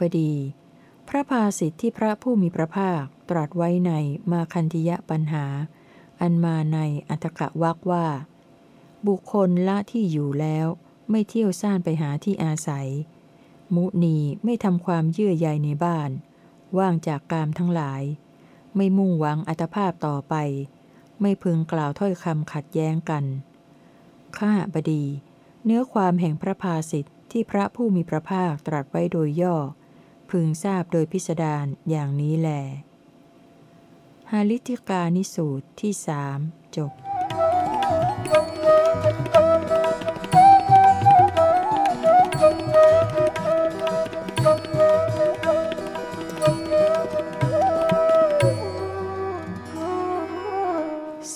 บดี พระภาสิทธิที่พระผู้มีพระภาคตรัสไว้ในมาคันธิยะปัญหา อันมาในอัตกะวักว่า บุคคลละที่อยู่แล้วไม่เที่ยวซ่านไปหาที่อาศัย มุนีไม่ทำความเยื่อใยในบ้าน ว่างจากกามทั้งหลาย ไม่มุ่งหวังอัตภาพต่อไป ไม่พึงกล่าวถ้อยคำขัดแย้งกัน ข้าบดี เนื้อความแห่งพระภาสิทธิที่พระผู้มีพระภาคตรัสไว้โดยย่อ พึงทราบโดยพิสดารอย่างนี้แลฮาลิติกานิสูตรที่สามจบ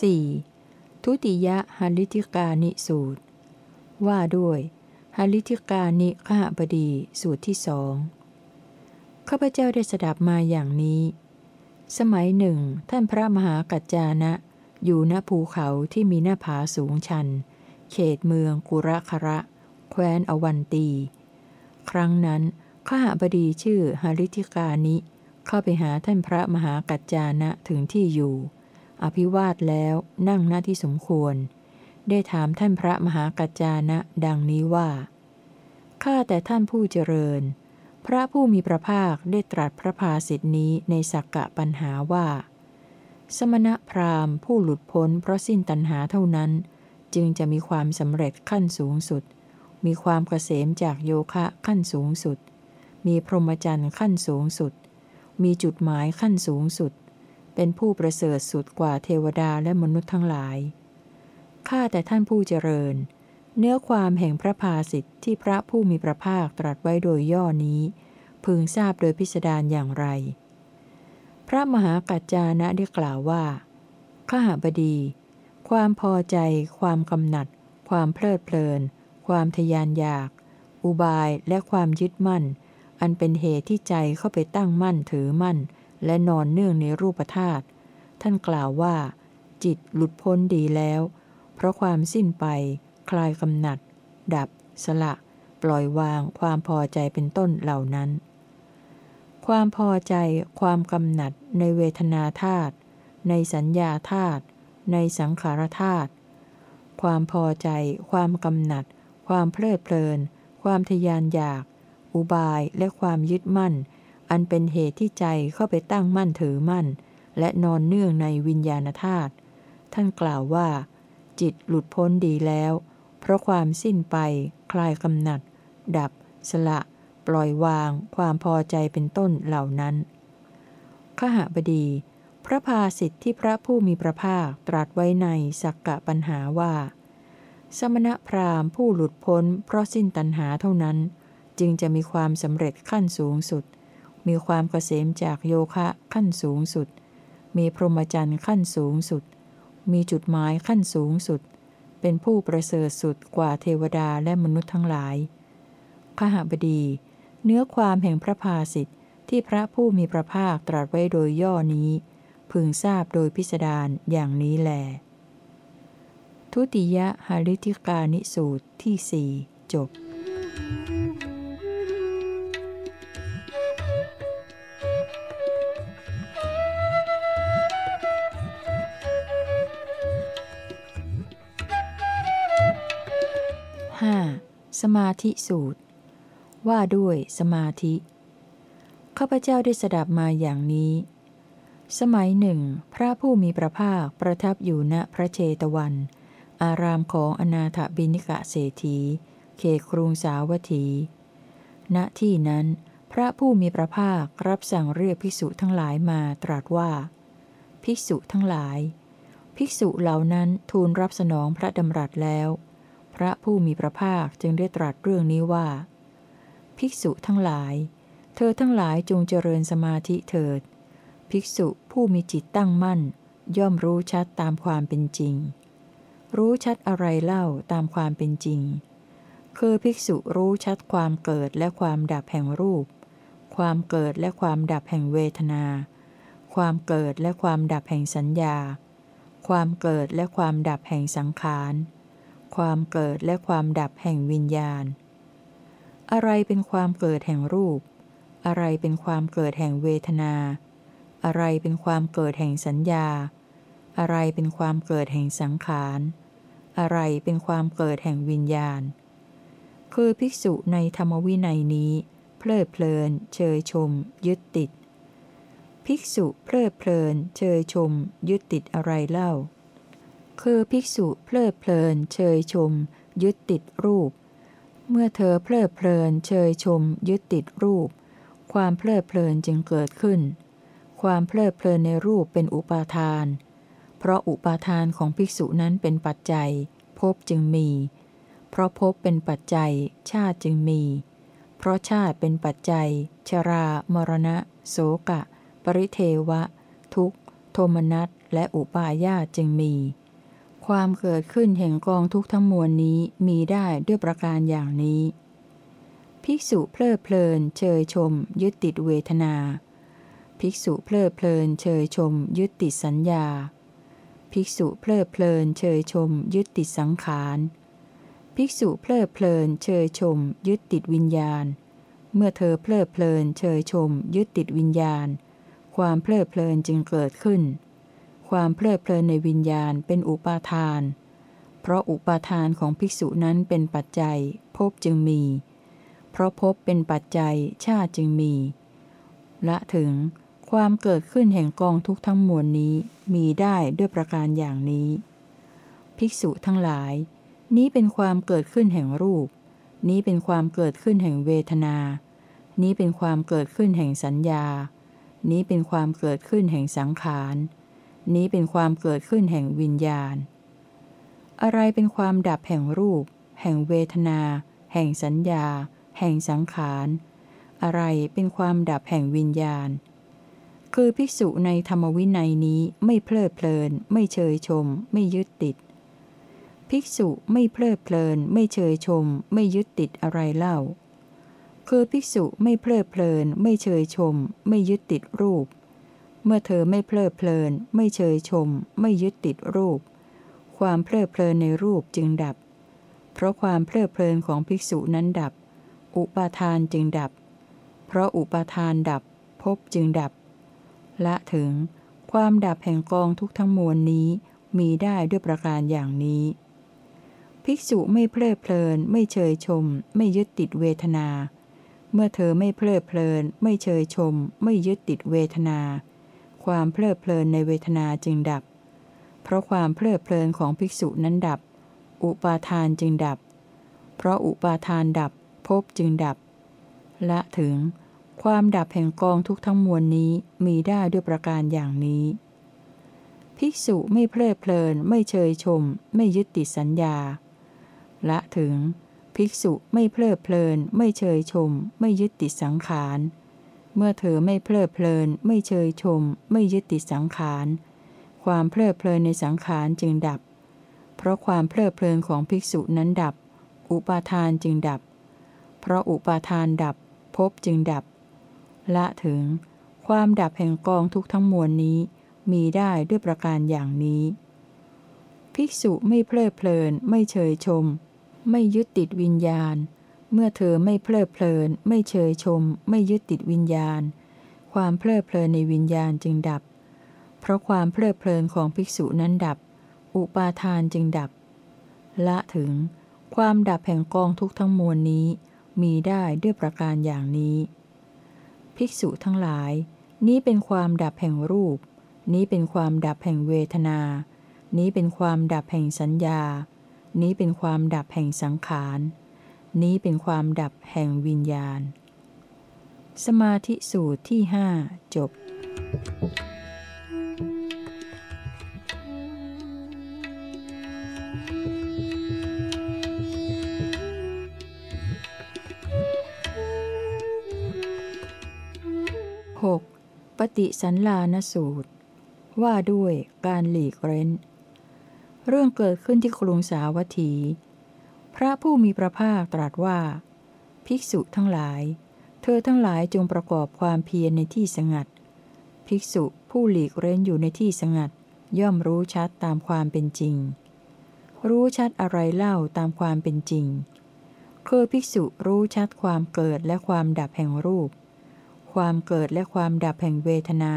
4. ทุติยหลิติกานิสูตร ว่าด้วยหลิติกานิขหบดีสูตรที่สอง ข้าพเจ้าได้สดับมาอย่างนี้ สมัยหนึ่ง ท่านพระมหากัจจานะ อยู่ณภูเขาที่มีหน้าผาสูงชัน เขตเมืองกุระคระ แคว้นอวันตี ครั้งนั้นข้าบดีชื่อหลิติกานิ เข้าไปหาท่านพระมหากัจจานะถึงที่อยู่ อภิวาทแล้วนั่งหน้าที่สมควร ได้ถามท่านพระมหากัจจานะ ดังนี้ว่าข้าแต่ท่านผู้เจริญ พระผู้มีพระภาคได้ตรัสพระภาสิทธินี้ในสักกะปัญหาว่า สมณพราหมณ์ผู้หลุดพ้นเพราะสิ้นตัณหาเท่านั้น จึงจะมีความสำเร็จขั้นสูงสุด มีความเกษมจากโยคะขั้นสูงสุด มีพรหมจรรย์ขั้นสูงสุด มีจุดหมายขั้นสูงสุด เป็นผู้ประเสริฐสุดกว่าเทวดาและมนุษย์ทั้งหลายข้าแต่ท่านผู้เจริญ เนื้อความแห่งพระภาสิทธิ์ที่พระผู้มีพระภาคตรัสไว้โดยย่อนี้ พึงทราบโดยพิสดารอย่างไร พระมหากัจจานะได้กล่าวว่าข้าบดี ความพอใจ ความกำหนัด ความเพลิดเพลิน ความทยานอยาก อุบายและความยึดมั่น อันเป็นเหตุที่ใจเข้าไปตั้งมั่นถือมั่น และนอนเนื่องในรูปธาตุท่านกล่าวว่า จิตหลุดพ้นดีแล้ว เพราะความสิ้นไป คลายกำหนัด ดับ สละ ปล่อยวาง ความพอใจเป็นต้นเหล่านั้น ความพอใจ ความกำหนัด ในเวทนาธาตุ ในสัญญาธาตุ ในสังขารธาตุ ความพอใจ ความกำหนัด ความเพลิดเพลิน ความทยานอยาก อุบาย และความยึดมั่น อันเป็นเหตุที่ใจเข้าไปตั้งมั่นถือมั่น และนอนเนื่องในวิญญาณธาตุ ท่านกล่าวว่าจิตหลุดพ้นดีแล้ว เพราะความสิ้นไป คลายกำหนัด ดับ สละ ปล่อยวาง ความพอใจเป็นต้นเหล่านั้น ขหบดี พระภาสิทธิที่พระผู้มีพระภาคตรัสไว้ในสักกะปัญหาว่า สมณพราหมณ์ผู้หลุดพ้น เพราะสิ้นตัณหาเท่านั้น จึงจะมีความสำเร็จขั้นสูงสุด มีความเกษมจากโยคะขั้นสูงสุด มีพรหมจรรย์ขั้นสูงสุด มีจุดหมายขั้นสูงสุด เป็นผู้ประเสริฐสุดกว่าเทวดาและมนุษย์ทั้งหลายขหบดี เนื้อความแห่งพระภาสิทธิ์ที่พระผู้มีพระภาคตรัสไว้โดยย่อนี้ พึงทราบโดยพิสดารอย่างนี้แล ทุติยหาริธิกานิสูตรที่สี่จบ สมาธิสูตร ว่าด้วยสมาธิ ข้าพเจ้าได้สดับมาอย่างนี้ สมัยหนึ่ง พระผู้มีพระภาคประทับอยู่ณพระเชตวัน อารามของอนาถบินิกะเศรษฐี เขครุงสาวัตถี ณที่นั้น พระผู้มีพระภาครับสั่งเรียกภิกษุทั้งหลายมาตรัสว่า ภิกษุทั้งหลาย ภิกษุเหล่านั้นทูลรับสนองพระดำรัสแล้ว พระผู้มีพระภาคจึงได้ตรัสเรื่องนี้ว่า ภิกษุทั้งหลาย เธอทั้งหลายจงเจริญสมาธิเถิด ภิกษุผู้มีจิตตั้งมั่น ย่อมรู้ชัดตามความเป็นจริง รู้ชัดอะไรเล่าตามความเป็นจริง คือภิกษุรู้ชัดความเกิดและความดับแห่งรูป ความเกิดและความดับแห่งเวทนา ความเกิดและความดับแห่งสัญญา ความเกิดและความดับแห่งสังขาร ความเกิดและความดับแห่งวิญญาณ อะไรเป็นความเกิดแห่งรูป อะไรเป็นความเกิดแห่งเวทนา อะไรเป็นความเกิดแห่งสัญญา อะไรเป็นความเกิดแห่งสังขาร อะไรเป็นความเกิดแห่งวิญญาณ คือภิกษุในธรรมวินัยนี้ เพลิดเพลิน เชยชม ยึดติด ภิกษุเพลิดเพลิน เชยชม ยึดติดอะไรเล่า คือภิกษุเพลิดเพลิน เชยชม ยึดติดรูป เมื่อเธอเพลิดเพลิน เชยชม ยึดติดรูป ความเพลิดเพลินจึงเกิดขึ้น ความเพลิดเพลินในรูปเป็นอุปาทาน เพราะอุปาทานของภิกษุนั้นเป็นปัจจัยภพจึงมี เพราะภพเป็นปัจจัย ชาติจึงมี เพราะชาติเป็นปัจจัย ชรา มรณะ โสกะ ปริเทวะ ทุกขโทมนัสและอุปาญาตจึงมี ความเกิดขึ้นแห่งกองทุกข์ทั้งมวลนี้มีได้ด้วยประการอย่างนี้ ภิกษุเพลิดเพลินเชยชม ยึดติดเวทนา ภิกษุเพลิดเพลินเชยชม ยึดติดสัญญา ภิกษุเพลิดเพลินเชยชม ยึดติดสังขารภิกษุเพลิดเพลินเชยชม ยึดติดวิญญาณ เมื่อเธอเพลิดเพลินเชยชม ยึดติดวิญญาณ ความเพลิดเพลินจึงเกิดขึ้น ความเพลิดเพลินในวิญญาณเป็นอุปาทาน เพราะอุปาทานของภิกษุนั้นเป็นปัจจัยภพจึงมี เพราะภพเป็นปัจจัยชาติจึงมี ละถึงความเกิดขึ้นแห่งกองทุกทั้งมวลนี้มีได้ด้วยประการอย่างนี้ ภิกษุทั้งหลาย นี้เป็นความเกิดขึ้นแห่งรูป นี้เป็นความเกิดขึ้นแห่งเวทนา นี้เป็นความเกิดขึ้นแห่งสัญญา นี้เป็นความเกิดขึ้นแห่งสังขาร นี้เป็นความเกิดขึ้นแห่งวิญญาณ อะไรเป็นความดับแห่งรูป แห่งเวทนา แห่งสัญญา แห่งสังขาร อะไรเป็นความดับแห่งวิญญาณ คือภิกษุในธรรมวินัยนี้ไม่เพลิดเพลิน ไม่เชยชม ไม่ยึดติด ภิกษุไม่เพลิดเพลิน ไม่เชยชม ไม่ยึดติดอะไรเล่า คือภิกษุไม่เพลิดเพลิน ไม่เชยชม ไม่ยึดติดรูป เมื่อเธอไม่เพลิดเพลิน ไม่เชยชม ไม่ยึดติดรูป ความเพลิดเพลินในรูปจึงดับ เพราะความเพลิดเพลินของภิกษุนั้นดับ อุปาทานจึงดับ เพราะอุปาทานดับภพจึงดับ ละถึง ความดับแห่งกองทุกทั้งมวลนี้มีได้ด้วยประการอย่างนี้ ภิกษุไม่เพลิดเพลิน ไม่เชยชม ไม่ยึดติดเวทนา เมื่อเธอไม่เพลิดเพลิน ไม่เชยชม ไม่ยึดติดเวทนา ความเพลิดเพลินในเวทนาจึงดับ เพราะความเพลิดเพลินของภิกษุนั้นดับ อุปาทานจึงดับ เพราะอุปาทานดับภพจึงดับ ละถึง ความดับแห่งกองทุกทั้งมวลนี้มีได้ด้วยประการอย่างนี้ ภิกษุไม่เพลิดเพลิน ไม่เชยชม ไม่ยึดติดสัญญา ละถึง ภิกษุไม่เพลิดเพลิน ไม่เชยชม ไม่ยึดติดสังขาร เมื่อเธอไม่เพลิดเพลิน ไม่เชยชม ไม่ยึดติดสังขาร ความเพลิดเพลินในสังขารจึงดับ เพราะความเพลิดเพลินของภิกษุนั้นดับ อุปาทานจึงดับ เพราะอุปาทานดับภพจึงดับ ละถึง ความดับแห่งกองทุกทั้งมวลนี้ มีได้ด้วยประการอย่างนี้ ภิกษุไม่เพลิดเพลิน ไม่เชยชม ไม่ยึดติดวิญญาณ เมื่อเธอไม่เพลิดเพลิน ไม่เชยชม ไม่ยึดติดวิญญาณ ความเพลิดเพลินในวิญญาณจึงดับ เพราะความเพลิดเพลินของภิกษุนั้นดับ อุปาทานจึงดับ ละถึง ความดับแห่งกองทุกทั้งมวลนี้ มีได้ด้วยประการอย่างนี้ ภิกษุทั้งหลาย นี้เป็นความดับแห่งรูป นี้เป็นความดับแห่งเวทนา นี้เป็นความดับแห่งสัญญา นี้เป็นความดับแห่งสังขาร นี้เป็นความดับแห่งวิญญาณ สมาธิสูตรที่หจบ 6. ปฏิสันลานสูตร ว่าด้วยการหลีกเร้น เรื่องเกิดขึ้นที่กรุงสาวัตถี พระผู้มีพระภาคตรัสว่า ภิกษุทั้งหลาย เธอทั้งหลายจงประกอบความเพียรในที่สงัด ภิกษุผู้หลีกเร้นอยู่ในที่สงัด ย่อมรู้ชัดตามความเป็นจริง รู้ชัดอะไรเล่าตามความเป็นจริง คือภิกษุรู้ชัดความเกิดและความดับแห่งรูป ความเกิดและความดับแห่งเวทนา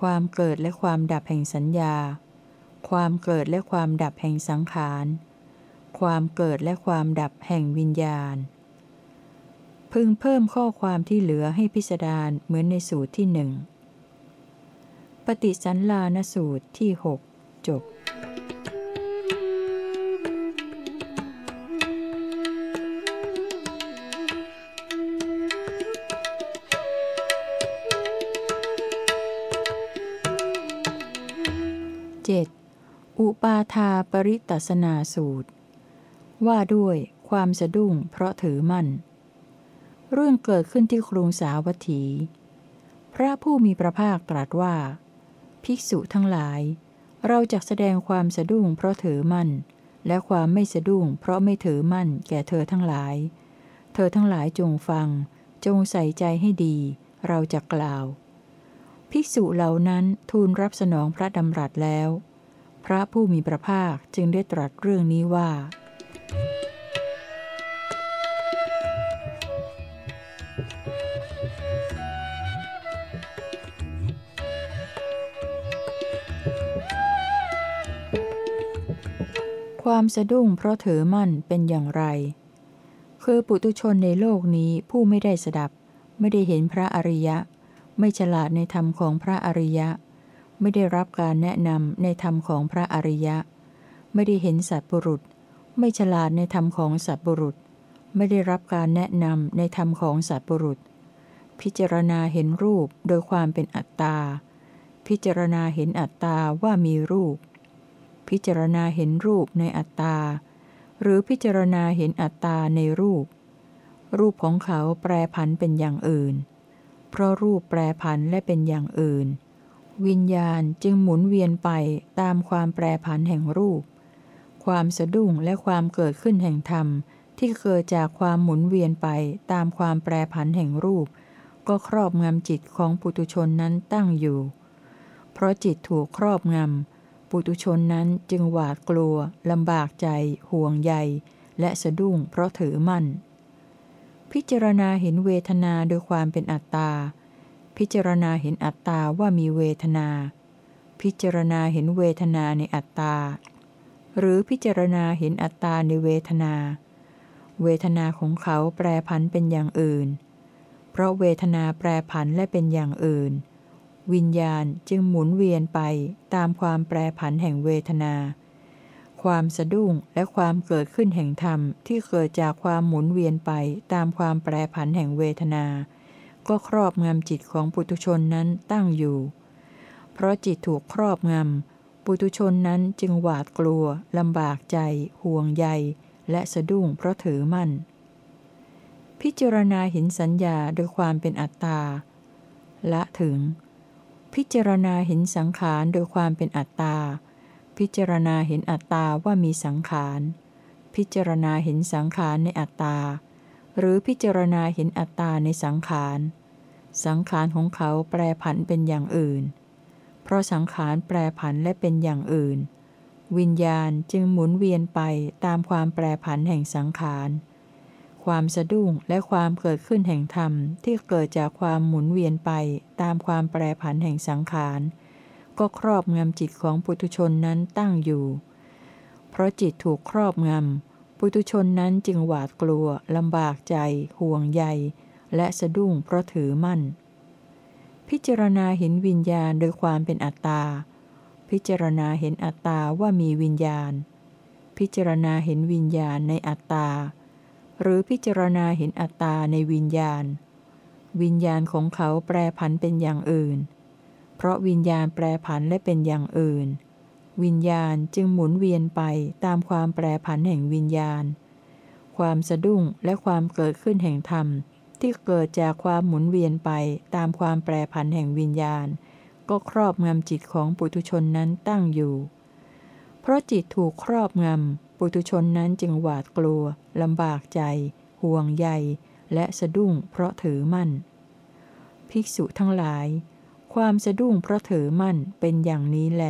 ความเกิดและความดับแห่งสัญญา ความเกิดและความดับแห่งสังขาร ความเกิดและความดับแห่งวิญญาณ พึงเพิ่มข้อความที่เหลือให้พิสดารเหมือนในสูตรที่หนึ่ง ปฏิสันลานสูตรที่หกจบ 7. อุปาทาปริตัสนาสูตร ว่าด้วยความสะดุ้งเพราะถือมั่น เรื่องเกิดขึ้นที่กรุงสาวัตถี พระผู้มีพระภาคตรัสว่า ภิกษุทั้งหลาย เราจะแสดงความสะดุ้งเพราะถือมั่น และความไม่สะดุ้งเพราะไม่ถือมั่นแก่เธอทั้งหลาย เธอทั้งหลายจงฟัง จงใส่ใจให้ดี เราจะกล่าว ภิกษุเหล่านั้นทูลรับสนองพระดำรัสแล้ว พระผู้มีพระภาคจึงได้ตรัสเรื่องนี้ว่า ความสะดุ้งเพราะถือมั่นเป็นอย่างไร คือปุตุชนในโลกนี้ผู้ไม่ได้สดับ ไม่ได้เห็นพระอริยะ ไม่ฉลาดในธรรมของพระอริยะ ไม่ได้รับการแนะนำในธรรมของพระอริยะ ไม่ได้เห็นสัตบุรุษ ไม่ฉลาดในธรรมของสัตบุรุษ ไม่ได้รับการแนะนำในธรรมของสัตบุรุษ พิจารณาเห็นรูปโดยความเป็นอัตตา พิจารณาเห็นอัตตาว่ามีรูป พิจารณาเห็นรูปในอัตตา หรือพิจารณาเห็นอัตตาในรูป รูปของเขาแปรผันเป็นอย่างอื่น เพราะรูปแปรผันและเป็นอย่างอื่น วิญญาณจึงหมุนเวียนไปตามความแปรผันแห่งรูป ความสะดุ้งและความเกิดขึ้นแห่งธรรม ที่เกิดจากความหมุนเวียนไปตามความแปรผันแห่งรูป ก็ครอบงำจิตของปุตุชนนั้นตั้งอยู่ เพราะจิตถูกครอบงำปุตุชนนั้นจึงหวาดกลัวลำบากใจ ห่วงใย และสะดุ้งเพราะถือมั่น พิจารณาเห็นเวทนาโดยความเป็นอัตตา พิจารณาเห็นอัตตาว่ามีเวทนา พิจารณาเห็นเวทนาในอัตตา หรือพิจารณาเห็นอัตตาในเวทนา เวทนาของเขาแปรผันเป็นอย่างอื่น เพราะเวทนาแปรผันและเป็นอย่างอื่น วิญญาณจึงหมุนเวียนไปตามความแปรผันแห่งเวทนา ความสะดุ้งและความเกิดขึ้นแห่งธรรมที่เกิดจากความหมุนเวียนไปตามความแปรผันแห่งเวทนา ก็ครอบงำจิตของปุตุชนนั้นตั้งอยู่ เพราะจิตถูกครอบงำ ปุตุชนนั้นจึงหวาดกลัว ลำบากใจ ห่วงใย และสะดุ้งเพราะถือมั่น พิจารณาเห็นสัญญาโดยความเป็นอัตตา ละถึง พิจารณาเห็นสังขารโดยความเป็นอัตตา พิจารณาเห็นอัตตาว่ามีสังขาร พิจารณาเห็นสังขารในอัตตา หรือพิจารณาเห็นอัตตาในสังขาร สังขารของเขาแปรผันเป็นอย่างอื่น ราะสังขารแปรผันและเป็นอย่างอื่น วิญญาณจึงหมุนเวียนไปตามความแปรผันแห่งสังขาร ความสะดุ้งและความเกิดขึ้นแห่งธรรมที่เกิดจากความหมุนเวียนไปตามความแปรผันแห่งสังขาร ก็ครอบงำจิตของปุถุชนนั้นตั้งอยู่ เพราะจิตถูกครอบงำปุถุชนนั้นจึงหวาดกลัวลำบากใจ ห่วงใย และสะดุ้งเพราะถือมั่น พิจารณาเห็นวิญญาณโดยความเป็นอัตตา พิจารณาเห็นอัตตาว่ามีวิญญาณ พิจารณาเห็นวิญญาณในอัตตา หรือพิจารณาเห็นอัตตาในวิญญาณ วิญญาณของเขาแปรผันเป็นอย่างอื่น เพราะวิญญาณแปรผันและเป็นอย่างอื่น วิญญาณจึงหมุนเวียนไปตามความแปรผันแห่งวิญญาณ ความสะดุ้งและความเกิดขึ้นแห่งธรรม ที่เกิดจากความหมุนเวียนไปตามความแปรผันแห่งวิญญาณ ก็ครอบงำจิตของปุถุชนนั้นตั้งอยู่ เพราะจิตถูกครอบงำปุถุชนนั้นจึงหวาดกลัวลำบากใจ ห่วงใย และสะดุ้งเพราะถือมั่น ภิกษุทั้งหลาย ความสะดุ้งเพราะถือมั่นเป็นอย่างนี้แล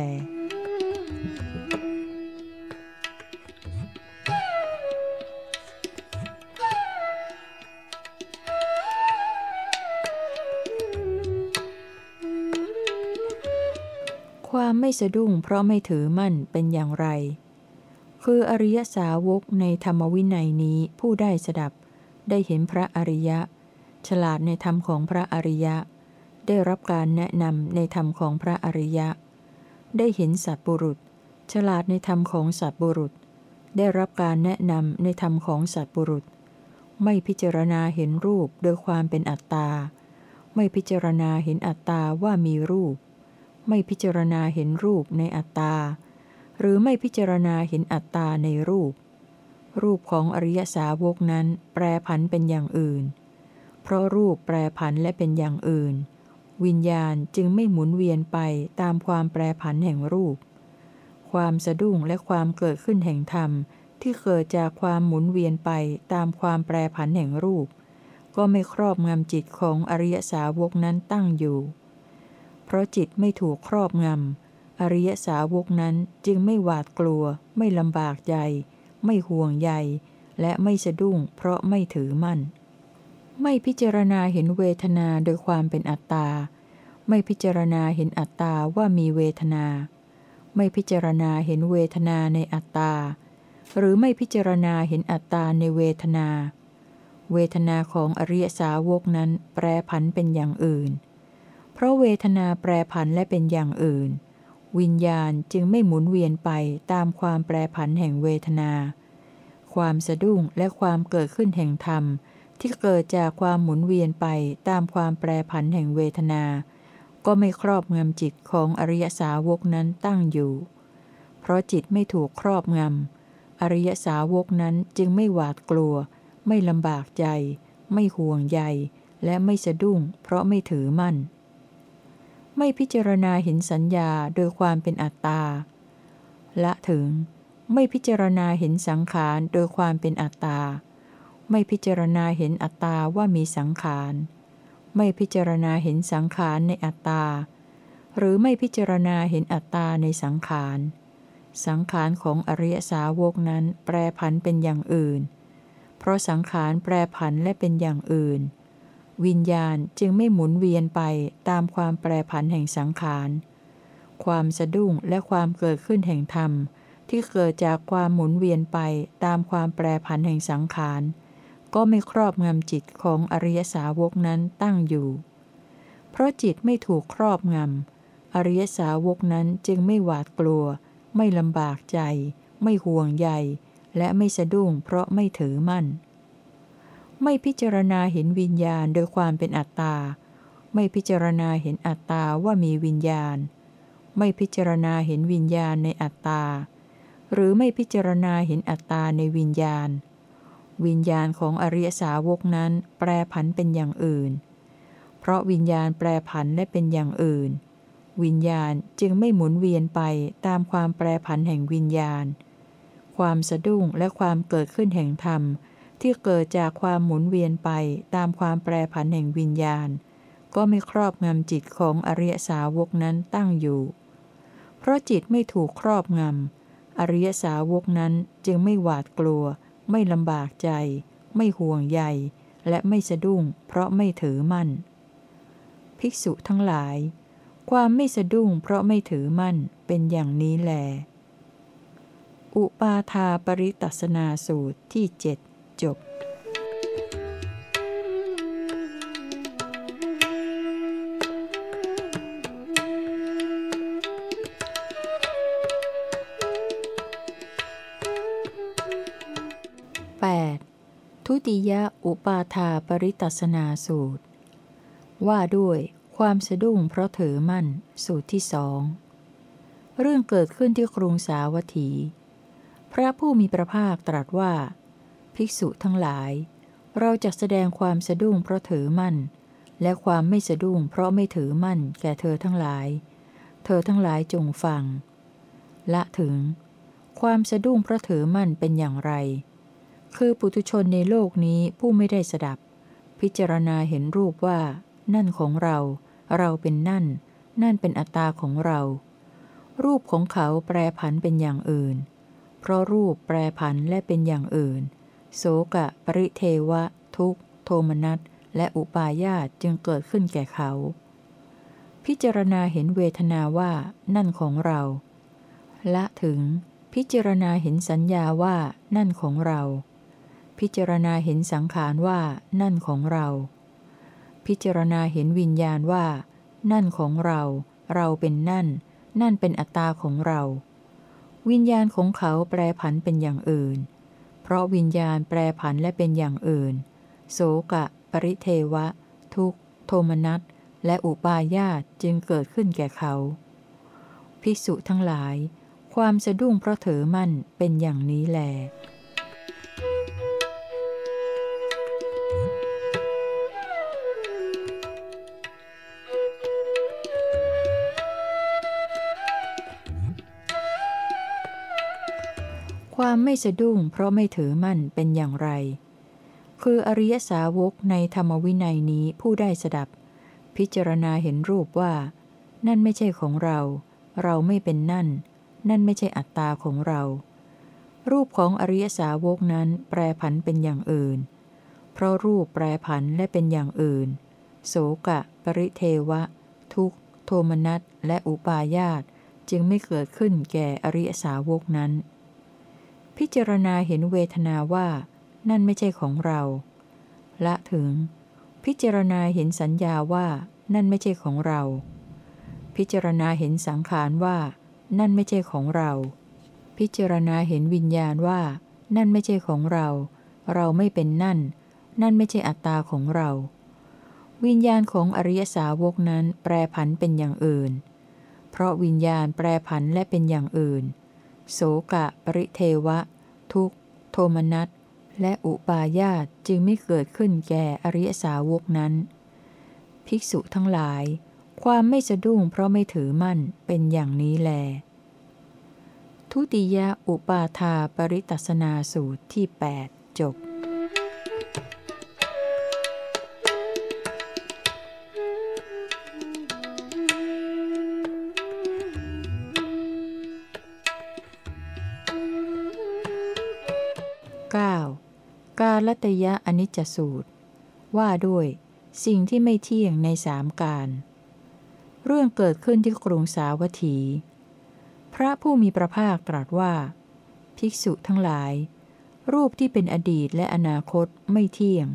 ไม่สะดุ้งเพราะไม่ถือมั่นเป็นอย่างไร คืออริยสาวกในธรรมวินัยนี้ผู้ได้สดับ ได้เห็นพระอริยะ ฉลาดในธรรมของพระอริยะ ได้รับการแนะนำในธรรมของพระอริยะ ได้เห็นสัตบุรุษ ฉลาดในธรรมของสัตบุรุษ ได้รับการแนะนำในธรรมของสัตบุรุษ ไม่พิจารณาเห็นรูปโดยความเป็นอัตตา ไม่พิจารณาเห็นอัตตาว่ามีรูป ไม่พิจารณาเห็นรูปในอัตตา หรือไม่พิจารณาเห็นอัตตาในรูป รูปของอริยสาวกนั้นแปรผันเป็นอย่างอื่น เพราะรูปแปรผันและเป็นอย่างอื่น วิญญาณจึงไม่หมุนเวียนไปตามความแปรผันแห่งรูป ความสะดุ้งและความเกิดขึ้นแห่งธรรมที่เกิดจากความหมุนเวียนไปตามความแปรผันแห่งรูป ก็ไม่ครอบงำจิตของอริยสาวกนั้นตั้งอยู่ เพราะจิตไม่ถูกครอบงำ อริยสาวกนั้นจึงไม่หวาดกลัว ไม่ลำบากใจ ไม่ห่วงใย และไม่สะดุ้งเพราะไม่ถือมั่น ไม่พิจารณาเห็นเวทนาโดยความเป็นอัตตา ไม่พิจารณาเห็นอัตตาว่ามีเวทนา ไม่พิจารณาเห็นเวทนาในอัตตา หรือไม่พิจารณาเห็นอัตตาในเวทนา เวทนาของอริยสาวกนั้นแปรผันเป็นอย่างอื่น ราะเวทนาแปรผันและเป็นอย่างอื่น วิญญาณจึงไม่หมุนเวียนไปตามความแปรผันแห่งเวทนา ความสะดุ้งและความเกิดขึ้นแห่งธรรม ที่เกิดจากความหมุนเวียนไปตามความแปรผันแห่งเวทนา ก็ไม่ครอบงำจิตของอริยสาวกนั้นตั้งอยู่ เพราะจิตไม่ถูกครอบงำอริยสาวกนั้นจึงไม่หวาดกลัว ไม่ลำบากใจ ไม่ห่วงใยและไม่สะดุ้ง เพราะไม่ถือมั่น ไม่พิจารณาเห็นสัญญาโดยความเป็นอัตตา ละถึง ไม่พิจารณาเห็นสังขารโดยความเป็นอัตตา ไม่พิจารณาเห็นอัตตาว่ามีสังขาร ไม่พิจารณาเห็นสังขารในอัตตา หรือไม่พิจารณาเห็นอัตตาในสังขาร สังขารของอริยสาวกนั้นแปรผันเป็นอย่างอื่น เพราะสังขารแปรผันและเป็นอย่างอื่น วิญญาณจึงไม่หมุนเวียนไปตามความแปรผันแห่งสังขาร ความสะดุ้งและความเกิดขึ้นแห่งธรรม ที่เกิดจากความหมุนเวียนไปตามความแปรผันแห่งสังขาร ก็ไม่ครอบงำจิตของอริยสาวกนั้นตั้งอยู่ เพราะจิตไม่ถูกครอบงำ อริยสาวกนั้นจึงไม่หวาดกลัว ไม่ลำบากใจ ไม่ห่วงใย และไม่สะดุ้งเพราะไม่ถือมั่น ไม่พิจารณาเห็นวิญญาณโดยความเป็นอัตตา ไม่พิจารณาเห็นอัตตาว่ามีวิญญาณ ไม่พิจารณาเห็นวิญญาณในอัตตา หรือไม่พิจารณาเห็นอัตตาในวิญญาณ วิญญาณของอริยสาวกนั้นแปรผันเป็นอย่างอื่น เพราะวิญญาณแปรผันและเป็นอย่างอื่น วิญญาณจึงไม่หมุนเวียนไปตามความแปรผันแห่งวิญญาณ ความสะดุ้งและความเกิดขึ้นแห่งธรรม ที่เกิดจากความหมุนเวียนไปตามความแปรผันแห่งวิญญาณ ก็ไม่ครอบงำจิตของอริยสาวกนั้นตั้งอยู่ เพราะจิตไม่ถูกครอบงำ อริยสาวกนั้นจึงไม่หวาดกลัว ไม่ลำบากใจ ไม่ห่วงใย และไม่สะดุ้ง เพราะไม่ถือมั่น ภิกษุทั้งหลาย ความไม่สะดุ้ง เพราะไม่ถือมั่นเป็นอย่างนี้แล อุปาทาปริตัสนาสูตรที่เจ็ด จบทุติยอุปาทาปริตัสนาสูตร ว่าด้วยความสะดุ้งเพราะถือมั่นสูตรที่สอง เรื่องเกิดขึ้นที่กรุงสาวัตถี พระผู้มีพระภาคตรัสว่า ภิกษุทั้งหลาย เราจะแสดงความสะดุ้งเพราะถือมั่น และความไม่สะดุ้งเพราะไม่ถือมั่น แก่เธอทั้งหลาย เธอทั้งหลายจงฟัง ละถึง ความสะดุ้งเพราะถือมั่นเป็นอย่างไร คือปุถุชนในโลกนี้ผู้ไม่ได้สดับ พิจารณาเห็นรูปว่า นั่นของเรา เราเป็นนั่น นั่นเป็นอัตตาของเรา รูปของเขาแปรผันเป็นอย่างอื่น เพราะรูปแปรผันและเป็นอย่างอื่น โสกะ ปริเทวะ ทุกโทมนัสและอุปาญาตจึงเกิดขึ้นแก่เขา พิจารณาเห็นเวทนาว่านั่นของเรา ละถึง พิจารณาเห็นสัญญาว่านั่นของเรา พิจารณาเห็นสังขารว่านั่นของเรา พิจารณาเห็นวิญญาณว่า นั่นของเรา เราเป็นนั่น นั่นเป็นอัตตาของเรา วิญญาณของเขาแปรผันเป็นอย่างอื่น เพราะวิญญาณแปรผันและเป็นอย่างอื่น โสกะ ปริเทวะ ทุกโทมนัส และอุปาญาตจึงเกิดขึ้นแก่เขา ภิกษุทั้งหลาย ความสะดุ้งเพราะเถอมั่นเป็นอย่างนี้แล ความไม่สะดุ้งเพราะไม่ถือมั่นเป็นอย่างไร คืออริยสาวกในธรรมวินัยนี้ผู้ได้สดับ พิจารณาเห็นรูปว่า นั่นไม่ใช่ของเรา เราไม่เป็นนั่น นั่นไม่ใช่อัตตาของเรา รูปของอริยสาวกนั้นแปรผันเป็นอย่างอื่น เพราะรูปแปรผันและเป็นอย่างอื่น โสกะ ปริเทวะ ทุกโทมนัสและอุปาญาตจึงไม่เกิดขึ้นแก่อริยสาวกนั้น พิจารณาเห็นเวทนาว่า นั่นไม่ใช่ของเรา ละถึง พิจารณาเห็นสัญญาว่า นั่นไม่ใช่ของเรา พิจารณาเห็นสังขารว่า นั่นไม่ใช่ของเรา พิจารณาเห็นวิญญาณว่า นั่นไม่ใช่ของเรา เราไม่เป็นนั่น นั่นไม่ใช่อัตตาของเรา วิญญาณของอริยสาวกนั้นแปรผันเป็นอย่างอื่น เพราะวิญญาณแปรผันและเป็นอย่างอื่น โสกะปริเทวะ ทุกโทมนัสและอุปาญาตจึงไม่เกิดขึ้นแก่อริยสาวกนั้น ภิกษุทั้งหลาย ความไม่สะดุ้งเพราะไม่ถือมั่นเป็นอย่างนี้แล ทุติยอุปาทาปริตัสนาสูตรที่ 8 จบ ตยะอนิจจสูตร ว่าด้วยสิ่งที่ไม่เที่ยงในสามการ เรื่องเกิดขึ้นที่กรุงสาวัตถี พระผู้มีพระภาคตรัสว่า ภิกษุทั้งหลาย รูปที่เป็นอดีตและอนาคตไม่เที่ยง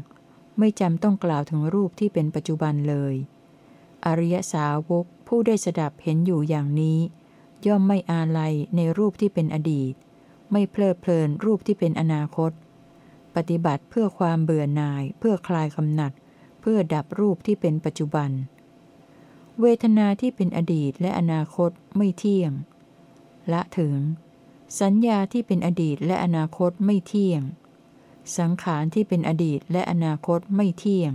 ไม่จำต้องกล่าวถึงรูปที่เป็นปัจจุบันเลย อริยสาวกผู้ได้สดับเห็นอยู่อย่างนี้ ย่อมไม่อาลัยในรูปที่เป็นอดีต ไม่เพลิดเพลินรูปที่เป็นอนาคต ปฏิบัติเพื่อความเบื่อหน่าย เพื่อคลายกำหนัด เพื่อดับรูปที่เป็นปัจจุบัน เวทนาที่เป็นอดีตและอนาคตไม่เที่ยง ละถึง สัญญาที่เป็นอดีตและอนาคตไม่เที่ยง สังขารที่เป็นอดีตและอนาคตไม่เที่ยง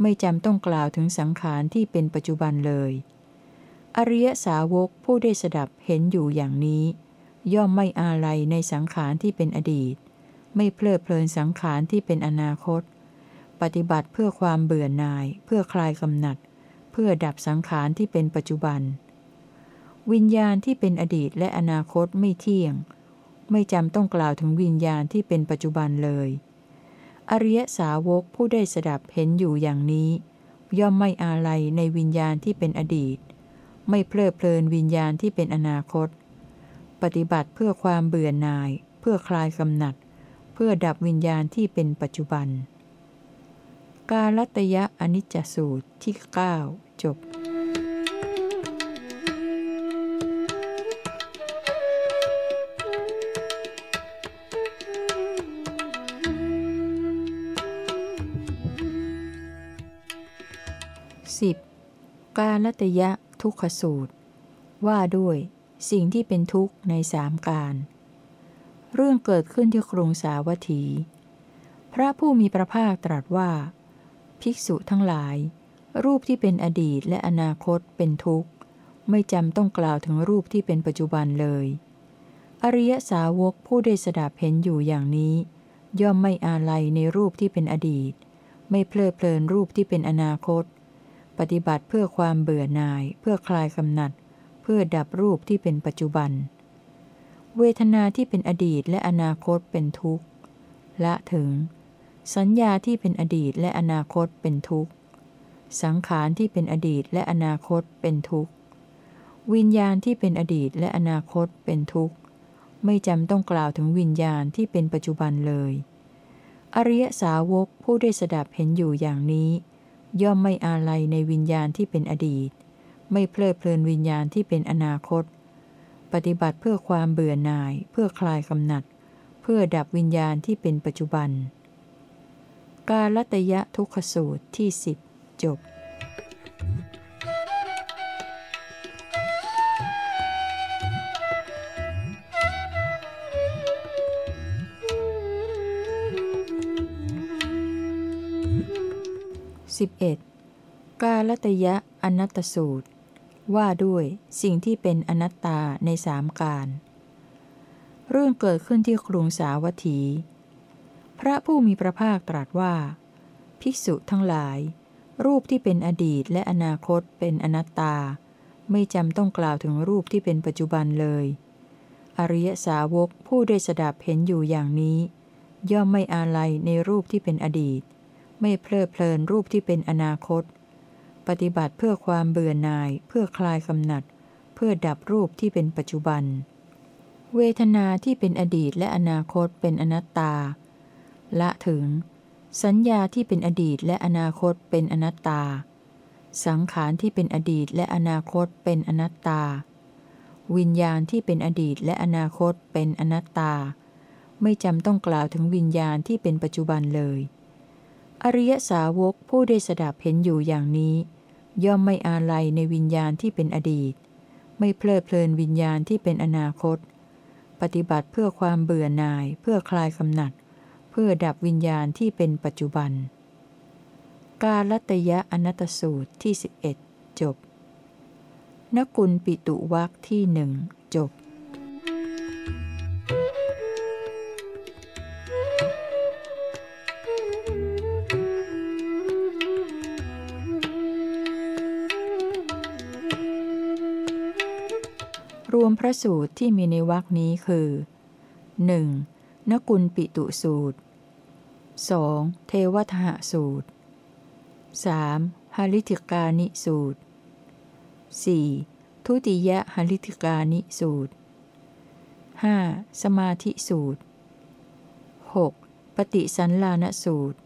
ไม่จำต้องกล่าวถึงสังขารที่เป็นปัจจุบันเลย อริยสาวกผู้ได้สดับเห็นอยู่อย่างนี้ ย่อมไม่อาลัยในสังขารที่เป็นอดีต ไม่เพลิดเพลินสังขารที่เป็นอนาคต ปฏิบัติเพื่อความเบื่อหน่าย เพื่อคลายกำหนัด เพื่อดับสังขารที่เป็นปัจจุบัน วิญญาณที่เป็นอดีตและอนาคตไม่เที่ยง ไม่จำต้องกล่าวถึงวิญญาณที่เป็นปัจจุบันเลย อริยสาวกผู้ได้สดับเห็นอยู่อย่างนี้ ย่อมไม่อาลัยในวิญญาณที่เป็นอดีต ไม่เพลิดเพลินวิญญาณที่เป็นอนาคต ปฏิบัติเพื่อความเบื่อหน่าย เพื่อคลายกำหนัด เพื่อดับวิญญาณที่เป็นปัจจุบัน กาลตยะอนิจจสูตรที่ 9 จบ 10. กาลตยะทุกขสูตร ว่าด้วยสิ่งที่เป็นทุกข์ในสามการ เรื่องเกิดขึ้นที่กรุงสาวัตถี พระผู้มีพระภาคตรัสว่า ภิกษุทั้งหลาย รูปที่เป็นอดีตและอนาคตเป็นทุกข์ ไม่จำต้องกล่าวถึงรูปที่เป็นปัจจุบันเลย อริยสาวกผู้ได้สดับเห็นอยู่อย่างนี้ ย่อมไม่อาลัยในรูปที่เป็นอดีต ไม่เพลิดเพลินรูปที่เป็นอนาคต ปฏิบัติเพื่อความเบื่อหน่าย เพื่อคลายกำหนัด เพื่อดับรูปที่เป็นปัจจุบัน เวทนาที่เป็นอดีตและอนาคตเป็นทุกข์ ละถึง สัญญาที่เป็นอดีตและอนาคตเป็นทุกข์ สังขารที่เป็นอดีตและอนาคตเป็นทุกข์ วิญญาณที่เป็นอดีตและอนาคตเป็นทุกข์ ไม่จำต้องกล่าวถึงวิญญาณที่เป็นปัจจุบันเลย อริยสาวกผู้ได้สดับเห็นอยู่อย่างนี้ ย่อมไม่อาลัยในวิญญาณที่เป็นอดีต ไม่เพลิดเพลินวิญญาณที่เป็นอนาคต ปฏิบัติเพื่อความเบื่อหน่าย เพื่อคลายกำหนัด เพื่อดับวิญญาณที่เป็นปัจจุบัน กาลตยะทุกขสูตรที่สิบจบ 11. กาลตยะอนัตตสูตร ว่าด้วยสิ่งที่เป็นอนัตตาในสามการ เรื่องเกิดขึ้นที่กรุงสาวัตถี พระผู้มีพระภาคตรัสว่า ภิกษุทั้งหลาย รูปที่เป็นอดีตและอนาคตเป็นอนัตตา ไม่จำต้องกล่าวถึงรูปที่เป็นปัจจุบันเลย อริยสาวกผู้ได้สดับเห็นอยู่อย่างนี้ ย่อมไม่อาลัยในรูปที่เป็นอดีต ไม่เพลิดเพลินรูปที่เป็นอนาคต ปฏิบัติเพื่อความเบื่อหน่าย เพื่อคลายกำหนัด เพื่อดับรูปที่เป็นปัจจุบัน เวทนาที่เป็นอดีตและอนาคตเป็นอนัตตา ละถึง สัญญาที่เป็นอดีตและอนาคตเป็นอนัตตา สังขารที่เป็นอดีตและอนาคตเป็นอนัตตา วิญญาณที่เป็นอดีตและอนาคตเป็นอนัตตา ไม่จำต้องกล่าวถึงวิญญาณที่เป็นปัจจุบันเลยอริยสาวกผู้ได้สดับเห็นอยู่อย่างนี้ ย่อมไม่อาลัยในวิญญาณที่เป็นอดีต ไม่เพลิดเพลินวิญญาณที่เป็นอนาคต ปฏิบัติเพื่อความเบื่อหน่าย เพื่อคลายกำหนัด เพื่อดับวิญญาณที่เป็นปัจจุบัน กาลตยะอนัตตสูตรที่ 11 จบนกุลปิตุวักที่หนึ่งจบ รวมพระสูตรที่มีในวรรคนี้คือ 1. นกุลปิตุสูตร 2. เทวทหสูตร 3. หาลิธิกานิสูตร 4. ทุติยหาลิธิกานิสูตร 5. สมาธิสูตร 6. ปฏิสันลานสูตร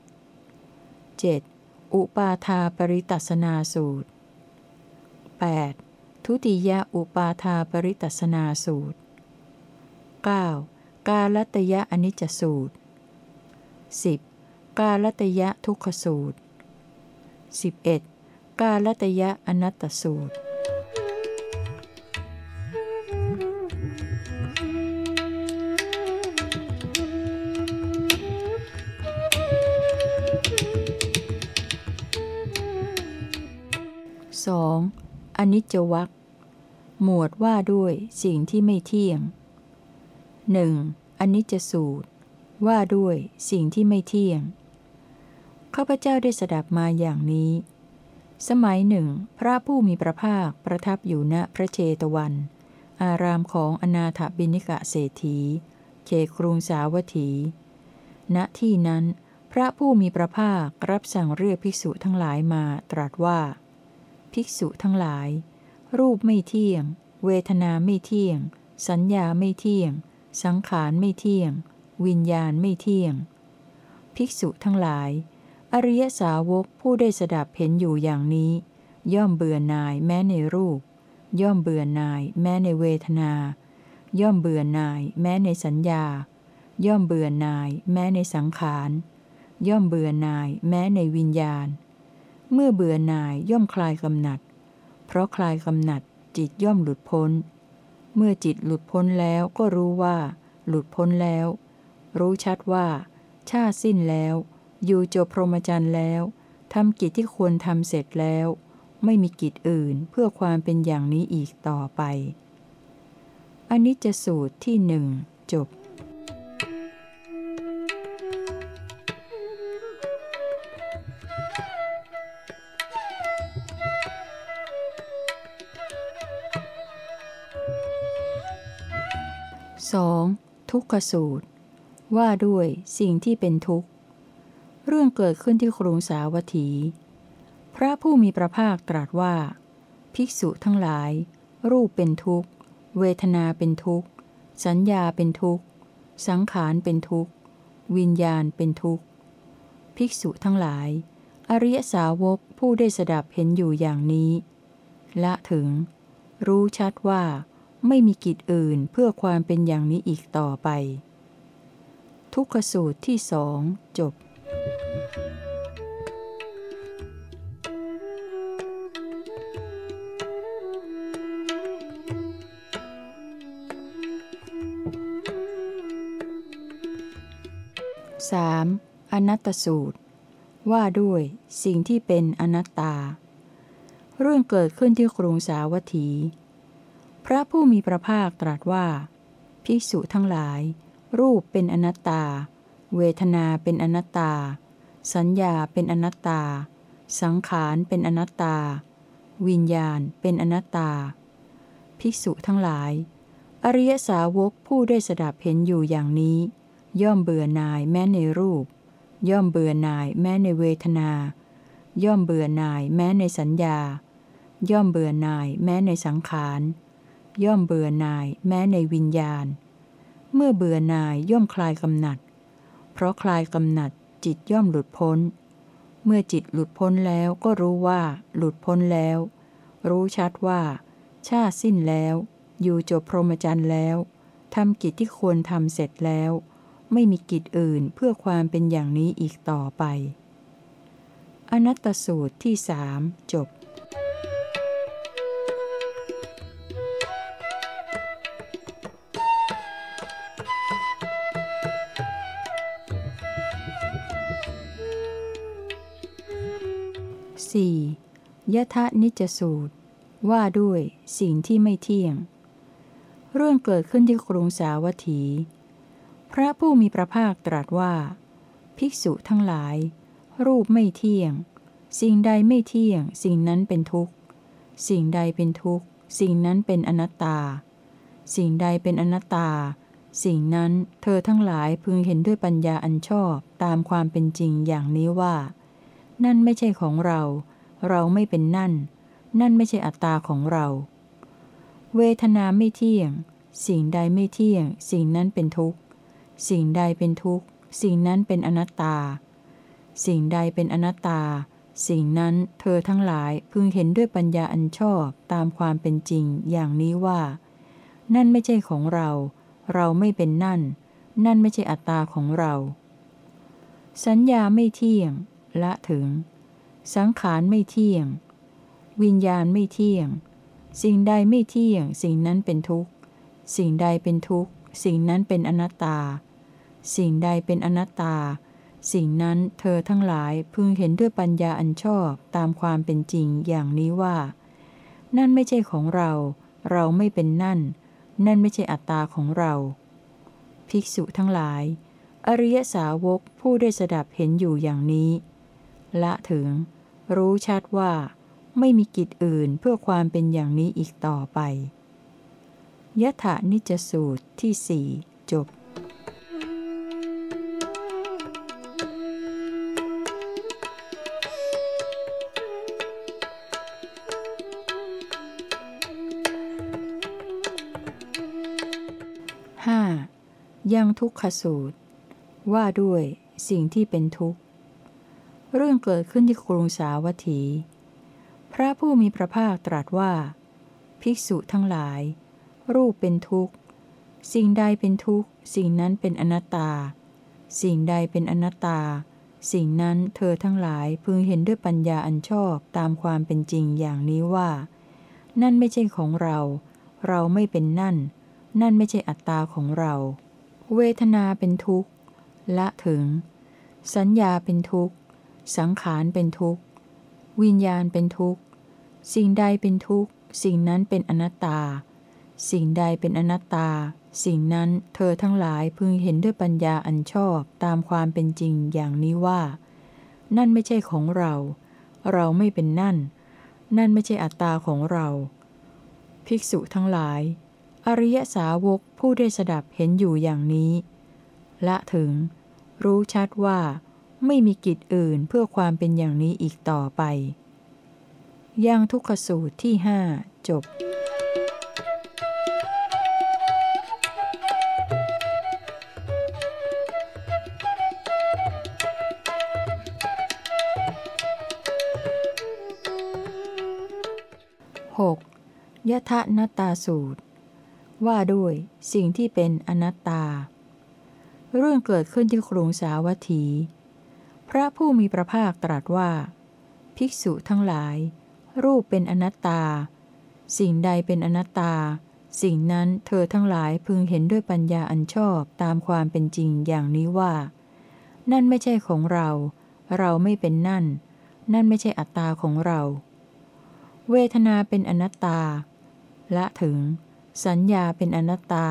7. อุปาทาปริตัสนาสูตร 8. ทุติยอุปาทาปริตัสนาสูตร 9. กาลตยะอนิจจสูตร 10. กาลตยะทุกขสูตร 11. กาลตยะอนัตตสูตร อนิจจวัคหมวดว่าด้วยสิ่งที่ไม่เที่ยง 1. อนิจจสูตร ว่าด้วยสิ่งที่ไม่เที่ยงข้าพเจ้าได้สดับมาอย่างนี้ สมัยหนึ่ง พระผู้มีพระภาคประทับอยู่ณพระเชตวัน อารามของอนาถบิณิกะเศรษฐีเขตกรุงสาวัตถี ณที่นั้น พระผู้มีพระภาครับสั่งเรียกภิกษุทั้งหลายมาตรัสว่า ภิกษุทั้งหลาย รูปไม่เที่ยง เวทนาไม่เที่ยง สัญญาไม่เที่ยง สังขารไม่เที่ยง วิญญาณไม่เที่ยง ภิกษุทั้งหลาย อริยสาวกผู้ได้สดับเห็นอยู่อย่างนี้ ย่อมเบื่อหน่ายแม้ในรูป ย่อมเบื่อหน่ายแม้ในเวทนา ย่อมเบื่อหน่ายแม้ในสัญญา ย่อมเบื่อหน่ายแม้ในสังขาร ย่อมเบื่อหน่ายแม้ในวิญญาณ เมื่อเบื่อหน่ายย่อมคลายกำหนัด เพราะคลายกำหนัดจิตย่อมหลุดพ้น เมื่อจิตหลุดพ้นแล้วก็รู้ว่า หลุดพ้นแล้ว รู้ชัดว่า ชาสิ้นแล้ว อยู่จบพรหมจรรย์แล้วทำกิจที่ควรทำเสร็จแล้ว ไม่มีกิจอื่นเพื่อความเป็นอย่างนี้อีกต่อไป อันนี้จะสูตรที่หนึ่งจบ ทุกขสูตร ว่าด้วยสิ่งที่เป็นทุกข์ เรื่องเกิดขึ้นที่กรุงสาวัตถี พระผู้มีพระภาคตรัสว่า ภิกษุทั้งหลาย รูปเป็นทุกข์ เวทนาเป็นทุกข์ สัญญาเป็นทุกข์ สังขารเป็นทุกข์ วิญญาณเป็นทุกข์ ภิกษุทั้งหลาย อริยสาวกผู้ได้สดับเห็นอยู่อย่างนี้ ละถึง รู้ชัดว่า ไม่มีกิจอื่นเพื่อความเป็นอย่างนี้อีกต่อไป ทุกขสูตรที่สองจบ 3. อนัตตสูตร ว่าด้วยสิ่งที่เป็นอนัตตา เรื่องเกิดขึ้นที่กรุงสาวัตถี ระผู้มีพระภาคตรัสว่า ภิกษุทั้งหลาย รูปเป็นอนัตตา เวทนาเป็นอนัตตา สัญญาเป็นอนัตตา สังขารเป็นอนัตตา วิญญาณเป็นอนัตตา ภิกษุทั้งหลาย อริยสาวกผู้ได้สดับเห็นอยู่อย่างนี้ ย่อมเบื่อหน่ายแม้ในรูป ย่อมเบื่อหน่ายแม้ในเวทนา ย่อมเบื่อหน่ายแม้ในสัญญา ย่อมเบื่อหน่ายแม้ในสังขาร ย่อมเบื่อหน่ายแม้ในวิญญาณ เมื่อเบื่อหน่ายย่อมคลายกำหนัด เพราะคลายกำหนัดจิตย่อมหลุดพ้น เมื่อจิตหลุดพ้นแล้วก็รู้ว่าหลุดพ้นแล้ว รู้ชัดว่า ชาสิ้นแล้ว อยู่จบพรหมจรรย์แล้วทำกิจที่ควรทำเสร็จแล้ว ไม่มีกิจอื่นเพื่อความเป็นอย่างนี้อีกต่อไป อนัตตสูตรที่สามจบ 4. ยะทะนิจสูตร ว่าด้วยสิ่งที่ไม่เที่ยง เรื่องเกิดขึ้นที่กรุงสาวัตถี พระผู้มีพระภาคตรัสว่า ภิกษุทั้งหลาย รูปไม่เที่ยง สิ่งใดไม่เที่ยง สิ่งนั้นเป็นทุกข์ สิ่งใดเป็นทุกข์ สิ่งนั้นเป็นอนัตตา สิ่งใดเป็นอนัตตา สิ่งนั้นเธอทั้งหลายพึงเห็นด้วยปัญญาอันชอบตามความเป็นจริงอย่างนี้ว่า นั่นไม่ใช่ของเรา เราไม่เป็นนั่น นั่นไม่ใช่อัตตาของเรา เวทนาไม่เที่ยง สิ่งใดไม่เที่ยง สิ่งนั้นเป็นทุกข์ สิ่งใดเป็นทุกข์ สิ่งนั้นเป็นอนัตตา สิ่งใดเป็นอนัตตา สิ่งนั้นเธอทั้งหลายพึงเห็นด้วยปัญญาอันชอบตามความเป็นจริงอย่างนี้ว่า นั่นไม่ใช่ของเรา เราไม่เป็นนั่น นั่นไม่ใช่อัตตาของเรา สัญญาไม่เที่ยง ละถึง สังขารไม่เที่ยง วิญญาณไม่เที่ยง สิ่งใดไม่เที่ยง สิ่งนั้นเป็นทุกข์ สิ่งใดเป็นทุกข์ สิ่งนั้นเป็นอนัตตา สิ่งใดเป็นอนัตตา สิ่งนั้นเธอทั้งหลายพึงเห็นด้วยปัญญาอันชอบตามความเป็นจริงอย่างนี้ว่า นั่นไม่ใช่ของเรา เราไม่เป็นนั่น นั่นไม่ใช่อัตตาของเรา ภิกษุทั้งหลายอริยสาวกผู้ได้สดับเห็นอยู่อย่างนี้ ละถึง รู้ชัดว่า ไม่มีกิจอื่นเพื่อความเป็นอย่างนี้อีกต่อไปยะถานิจสูตรที่สี่จบยังทุกขสูตร ว่าด้วยสิ่งที่เป็นทุกข์ เรื่องเกิดขึ้นที่กรุงสาวัตถี พระผู้มีพระภาคตรัสว่า ภิกษุทั้งหลาย รูปเป็นทุกข์ สิ่งใดเป็นทุกข์ สิ่งนั้นเป็นอนัตตา สิ่งใดเป็นอนัตตา สิ่งนั้นเธอทั้งหลายพึงเห็นด้วยปัญญาอันชอบตามความเป็นจริงอย่างนี้ว่า นั่นไม่ใช่ของเรา เราไม่เป็นนั่น นั่นไม่ใช่อัตตาของเรา เวทนาเป็นทุกข์ ละถึง สัญญาเป็นทุกข์ สังขารเป็นทุกข์ วิญญาณเป็นทุกข์ สิ่งใดเป็นทุกข์ สิ่งนั้นเป็นอนัตตา สิ่งใดเป็นอนัตตา สิ่งนั้นเธอทั้งหลายพึงเห็นด้วยปัญญาอันชอบตามความเป็นจริงอย่างนี้ว่า นั่นไม่ใช่ของเรา เราไม่เป็นนั่น นั่นไม่ใช่อัตตาของเรา ภิกษุทั้งหลาย อริยสาวกผู้ได้สดับเห็นอยู่อย่างนี้ ละถึง รู้ชัดว่า ไม่มีกิจอื่นเพื่อความเป็นอย่างนี้อีกต่อไปยังทุกขสูตรที่ห้าจบ 6. ยทะนัตตาสูตร ว่าด้วยสิ่งที่เป็นอนัตตา เรื่องเกิดขึ้นที่กรุงสาวัตถี พระผู้มีพระภาคตรัสว่า ภิกษุทั้งหลาย รูปเป็นอนัตตา สิ่งใดเป็นอนัตตา สิ่งนั้นเธอทั้งหลายพึงเห็นด้วยปัญญาอันชอบตามความเป็นจริงอย่างนี้ว่า นั่นไม่ใช่ของเรา เราไม่เป็นนั่น นั่นไม่ใช่อัตตาของเรา เวทนาเป็นอนัตตา ละถึง สัญญาเป็นอนัตตา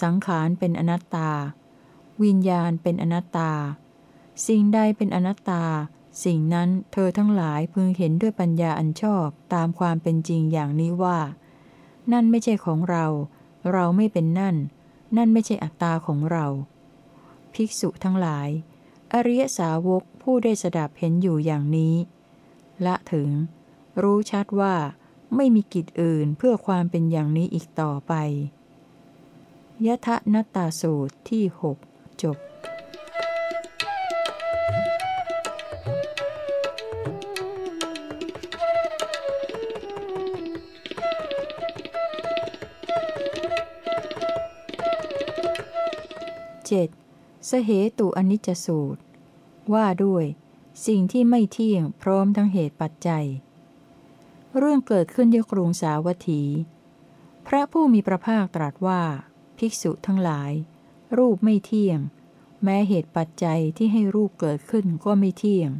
สังขารเป็นอนัตตา วิญญาณเป็นอนัตตา สิ่งใดเป็นอนัตตา สิ่งนั้นเธอทั้งหลายพึงเห็นด้วยปัญญาอันชอบตามความเป็นจริงอย่างนี้ว่า นั่นไม่ใช่ของเรา เราไม่เป็นนั่น นั่นไม่ใช่อัตตาของเรา ภิกษุทั้งหลาย อริยสาวกผู้ได้สดับเห็นอยู่อย่างนี้ ละถึง รู้ชัดว่า ไม่มีกิจอื่นเพื่อความเป็นอย่างนี้อีกต่อไปยะทะนัตตาสูตรที่หกจบ 7. สเหตุอนิจจสูตร ว่าด้วย สิ่งที่ไม่เที่ยงพร้อมทั้งเหตุปัจจัย เรื่องเกิดขึ้นที่กรุงสาวัตถี พระผู้มีพระภาคตรัสว่า ภิกษุทั้งหลาย รูปไม่เที่ยง แม้เหตุปัจจัยที่ให้รูปเกิดขึ้นก็ไม่เที่ยง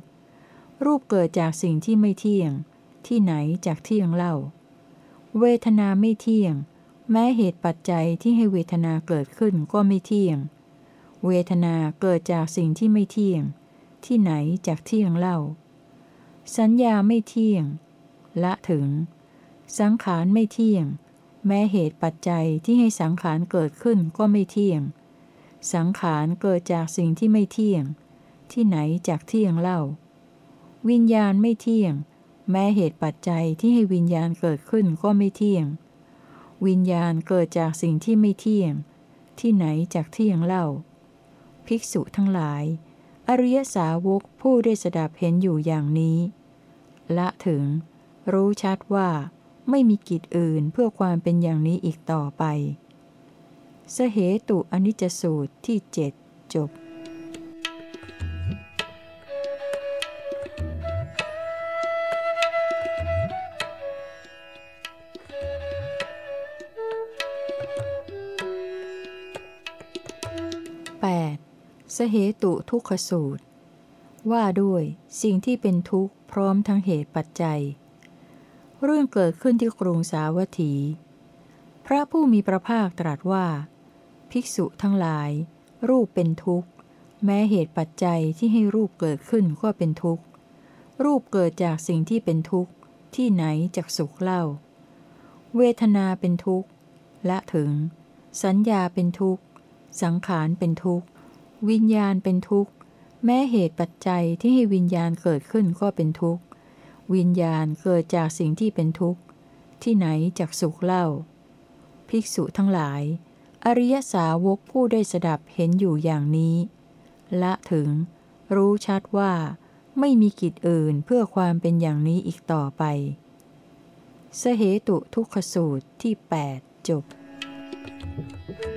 รูปเกิดจากสิ่งที่ไม่เที่ยง ที่ไหนจากเที่ยงเล่า เวทนาไม่เที่ยงแม้เหตุปัจจัยที่ให้เวทนาเกิดขึ้นก็ไม่เที่ยง เวทนาเกิดจากสิ่งที่ไม่เที่ยง ที่ไหนจากเที่ยงเล่า สัญญาไม่เที่ยง ละถึง สังขารไม่เที่ยง แม้เหตุปัจจัยที่ให้สังขารเกิดขึ้นก็ไม่เที่ยง สังขารเกิดจากสิ่งที่ไม่เที่ยง ที่ไหนจากเที่ยงเล่า วิญญาณไม่เที่ยง แม้เหตุปัจจัยที่ให้วิญญาณเกิดขึ้นก็ไม่เที่ยง วิญญาณเกิดจากสิ่งที่ไม่เที่ยงที่ไหนจากเที่ยงเล่า ภิกษุทั้งหลาย อริยสาวกผู้ได้สดับเห็นอยู่อย่างนี้ ละถึง รู้ชัดว่า ไม่มีกิจอื่นเพื่อความเป็นอย่างนี้อีกต่อไป สเหตุอนิจจสูตรที่เจ็ดจบ สเหตุทุกขสูตร ว่าด้วยสิ่งที่เป็นทุกข์พร้อมทั้งเหตุปัจจัย เรื่องเกิดขึ้นที่กรุงสาวัตถี พระผู้มีพระภาคตรัสว่า ภิกษุทั้งหลาย รูปเป็นทุกข์ แม้เหตุปัจจัยที่ให้รูปเกิดขึ้นก็เป็นทุกข์ รูปเกิดจากสิ่งที่เป็นทุกข์ ที่ไหนจากสุขเล่า เวทนาเป็นทุกข์ละถึง สัญญาเป็นทุกข์ สังขารเป็นทุกข์ วิญญาณเป็นทุกข์ แม้เหตุปัจจัยที่ให้วิญญาณเกิดขึ้นก็เป็นทุกข์ วิญญาณเกิดจากสิ่งที่เป็นทุกข์ ที่ไหนจากสุขเล่า ภิกษุทั้งหลาย อริยสาวกผู้ได้สดับเห็นอยู่อย่างนี้ ละถึง รู้ชัดว่า ไม่มีกิจอื่นเพื่อความเป็นอย่างนี้อีกต่อไป สเหตุทุกขสูตรที่ 8 จบ Thank you.